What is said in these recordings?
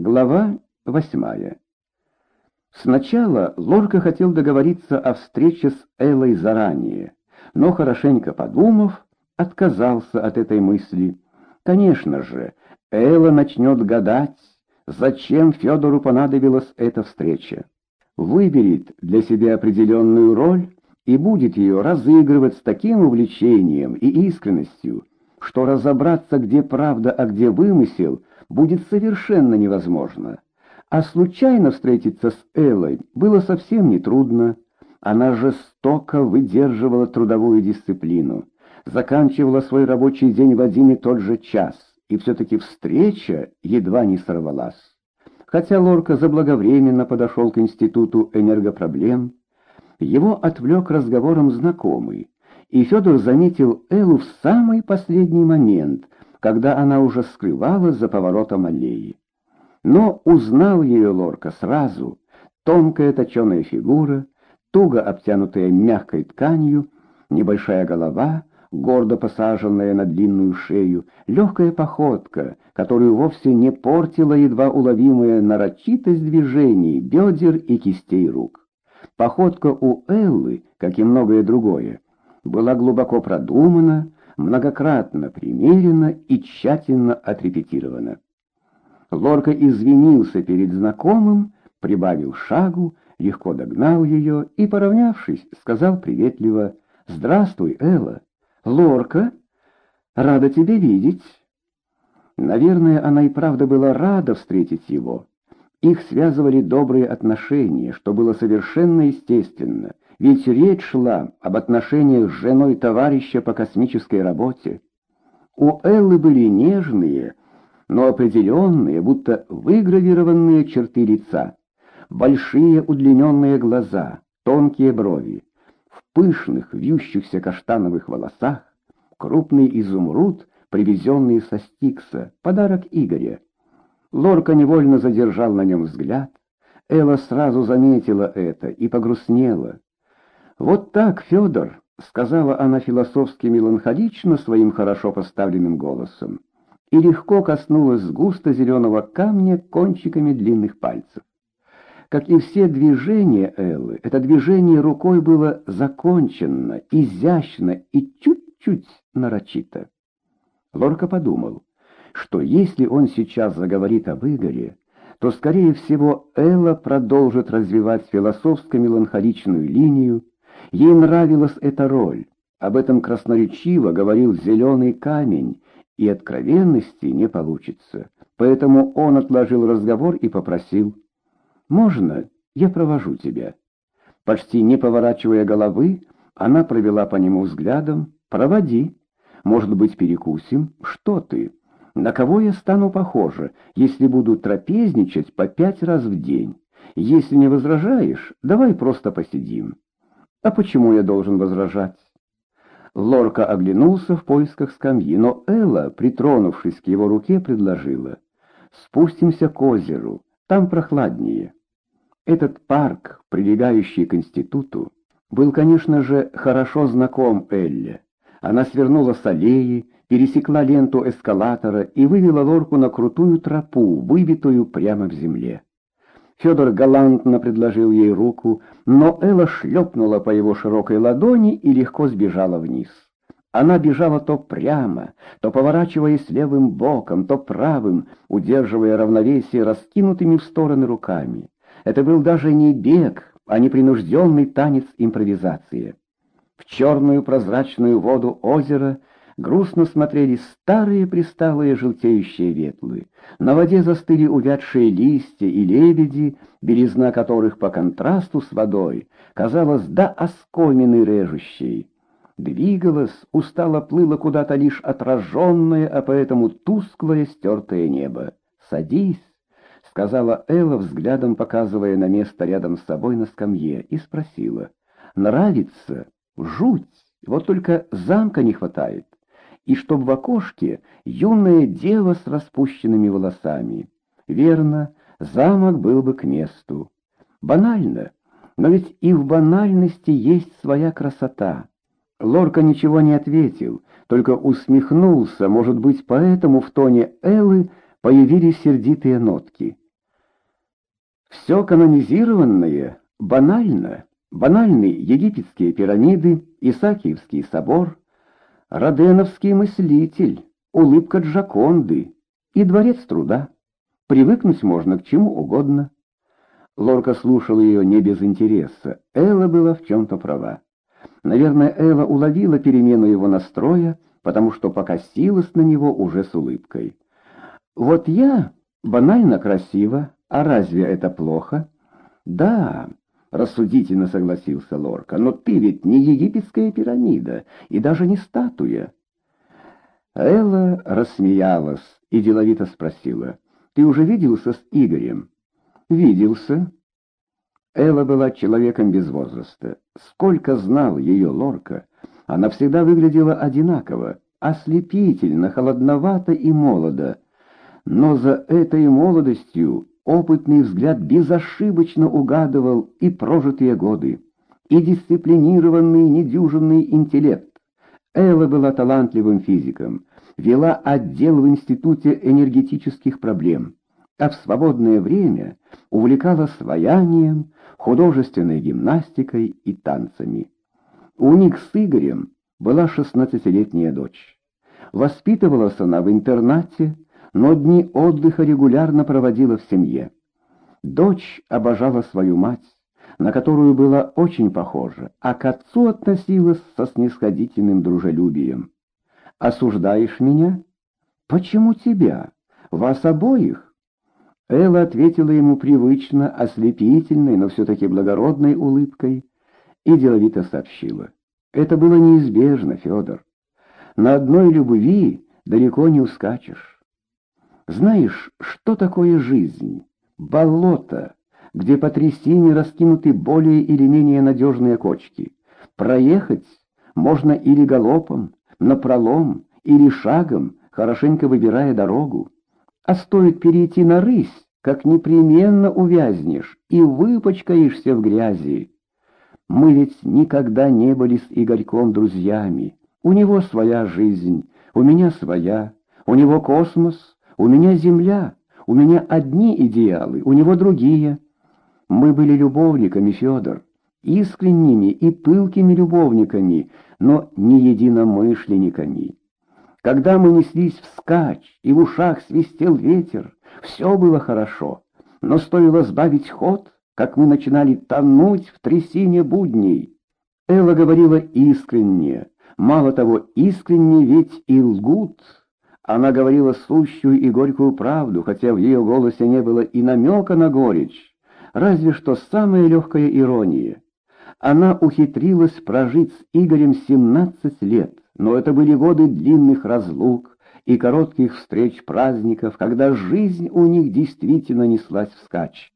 Глава восьмая. Сначала Лорка хотел договориться о встрече с Эллой заранее, но, хорошенько подумав, отказался от этой мысли. Конечно же, Элла начнет гадать, зачем Федору понадобилась эта встреча. Выберет для себя определенную роль и будет ее разыгрывать с таким увлечением и искренностью, что разобраться, где правда, а где вымысел, будет совершенно невозможно. А случайно встретиться с Эллой было совсем нетрудно. Она жестоко выдерживала трудовую дисциплину, заканчивала свой рабочий день в один и тот же час, и все-таки встреча едва не сорвалась. Хотя Лорка заблаговременно подошел к Институту энергопроблем, его отвлек разговором знакомый, и Федор заметил Эллу в самый последний момент, когда она уже скрывалась за поворотом аллеи. Но узнал ее Лорка сразу. Тонкая точеная фигура, туго обтянутая мягкой тканью, небольшая голова, гордо посаженная на длинную шею, легкая походка, которую вовсе не портила едва уловимая нарочитость движений, бедер и кистей рук. Походка у Эллы, как и многое другое, была глубоко продумана, многократно примерена и тщательно отрепетирована. Лорка извинился перед знакомым, прибавил шагу, легко догнал ее и, поравнявшись, сказал приветливо «Здравствуй, Элла! Лорка, рада тебя видеть!» Наверное, она и правда была рада встретить его. Их связывали добрые отношения, что было совершенно естественно, ведь речь шла об отношениях с женой товарища по космической работе. У Эллы были нежные, но определенные, будто выгравированные черты лица, большие удлиненные глаза, тонкие брови, в пышных вьющихся каштановых волосах, крупный изумруд, привезенный со Стикса, подарок Игоря. Лорка невольно задержал на нем взгляд. Элла сразу заметила это и погрустнела. «Вот так, Федор», — сказала она философски меланхолично своим хорошо поставленным голосом, и легко коснулась густо зеленого камня кончиками длинных пальцев. Как и все движения Эллы, это движение рукой было закончено, изящно и чуть-чуть нарочито. Лорка подумал что если он сейчас заговорит об Игоре, то, скорее всего, Элла продолжит развивать философско-меланхоличную линию. Ей нравилась эта роль. Об этом красноречиво говорил зеленый камень, и откровенности не получится. Поэтому он отложил разговор и попросил. «Можно я провожу тебя?» Почти не поворачивая головы, она провела по нему взглядом. «Проводи. Может быть, перекусим? Что ты?» На кого я стану похожа, если буду трапезничать по пять раз в день? Если не возражаешь, давай просто посидим. А почему я должен возражать? Лорка оглянулся в поисках скамьи, но Элла, притронувшись к его руке, предложила. «Спустимся к озеру, там прохладнее». Этот парк, прилегающий к институту, был, конечно же, хорошо знаком Элле. Она свернула с аллеи, пересекла ленту эскалатора и вывела лорку на крутую тропу, выбитую прямо в земле. Федор галантно предложил ей руку, но Элла шлепнула по его широкой ладони и легко сбежала вниз. Она бежала то прямо, то поворачиваясь левым боком, то правым, удерживая равновесие раскинутыми в стороны руками. Это был даже не бег, а непринужденный танец импровизации. В черную прозрачную воду озера грустно смотрели старые присталые желтеющие ветлы. На воде застыли увядшие листья и лебеди, белизна которых по контрасту с водой казалась до оскомины режущей. Двигалась, устало плыло куда-то лишь отраженное, а поэтому тусклое стертое небо. «Садись», — сказала Элла, взглядом показывая на место рядом с собой на скамье, и спросила. «Нравится? Жуть! Вот только замка не хватает» и чтоб в окошке юная дева с распущенными волосами. Верно, замок был бы к месту. Банально, но ведь и в банальности есть своя красота. Лорка ничего не ответил, только усмехнулся, может быть, поэтому в тоне Эллы появились сердитые нотки. Все канонизированное банально. Банальные египетские пирамиды, Исаакиевский собор, Роденовский мыслитель, улыбка Джаконды и дворец труда. Привыкнуть можно к чему угодно. Лорка слушал ее не без интереса. Элла была в чем-то права. Наверное, Элла уловила перемену его настроя, потому что покосилась на него уже с улыбкой. «Вот я банально красиво, а разве это плохо?» «Да», — рассудительно согласился Лорка, — «но ты ведь не египетская пирамида и даже не статуя». Элла рассмеялась и деловито спросила, «Ты уже виделся с Игорем?» виделся. Элла была человеком без возраста. Сколько знал ее Лорка, она всегда выглядела одинаково, ослепительно, холодновато и молодо. Но за этой молодостью опытный взгляд безошибочно угадывал и прожитые годы, и дисциплинированный недюжинный интеллект. Элла была талантливым физиком, вела отдел в Институте энергетических проблем а в свободное время увлекалась своянием, художественной гимнастикой и танцами. У них с Игорем была шестнадцатилетняя дочь. Воспитывалась она в интернате, но дни отдыха регулярно проводила в семье. Дочь обожала свою мать, на которую была очень похожа, а к отцу относилась со снисходительным дружелюбием. «Осуждаешь меня? Почему тебя? Вас обоих?» Элла ответила ему привычно, ослепительной, но все-таки благородной улыбкой и деловито сообщила. Это было неизбежно, Федор. На одной любви далеко не ускачешь. Знаешь, что такое жизнь? Болото, где по трясине раскинуты более или менее надежные кочки. Проехать можно или галопом, напролом, или шагом, хорошенько выбирая дорогу. А стоит перейти на рысь, как непременно увязнешь и выпачкаешься в грязи. Мы ведь никогда не были с Игорьком друзьями. У него своя жизнь, у меня своя, у него космос, у меня земля, у меня одни идеалы, у него другие. Мы были любовниками, Федор, искренними и пылкими любовниками, но не единомышленниками. Когда мы неслись вскачь, и в ушах свистел ветер, все было хорошо. Но стоило сбавить ход, как мы начинали тонуть в трясине будней. Элла говорила искренне, мало того, искренне ведь и лгут. Она говорила сущую и горькую правду, хотя в ее голосе не было и намека на горечь, разве что самая легкая ирония. Она ухитрилась прожить с Игорем 17 лет, но это были годы длинных разлук и коротких встреч праздников, когда жизнь у них действительно неслась вскачь.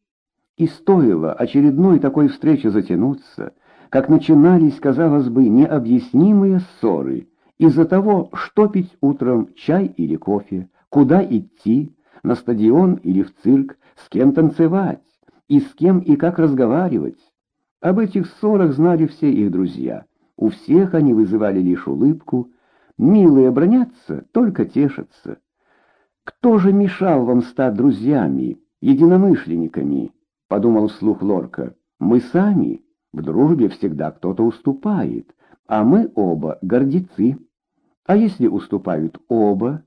И стоило очередной такой встрече затянуться, как начинались, казалось бы, необъяснимые ссоры из-за того, что пить утром, чай или кофе, куда идти, на стадион или в цирк, с кем танцевать, и с кем и как разговаривать. Об этих ссорах знали все их друзья. У всех они вызывали лишь улыбку. Милые бронятся, только тешатся. Кто же мешал вам стать друзьями, единомышленниками? Подумал вслух Лорка. Мы сами. В дружбе всегда кто-то уступает, а мы оба гордецы. А если уступают оба?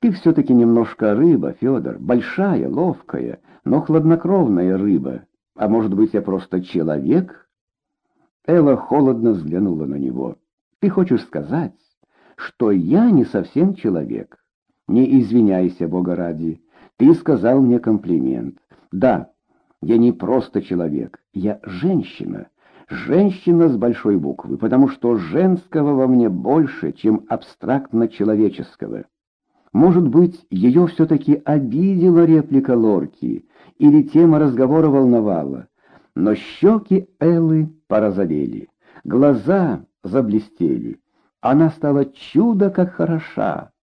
Ты все-таки немножко рыба, Федор, большая, ловкая, но хладнокровная рыба. А может быть, я просто человек? Элла холодно взглянула на него. Ты хочешь сказать, что я не совсем человек? Не извиняйся, Бога ради. Ты сказал мне комплимент. Да, я не просто человек, я женщина. Женщина с большой буквы, потому что женского во мне больше, чем абстрактно-человеческого. Может быть, ее все-таки обидела реплика Лорки, или тема разговора волновала. Но щеки Эллы порозовели, глаза заблестели. Она стала чудо как хороша,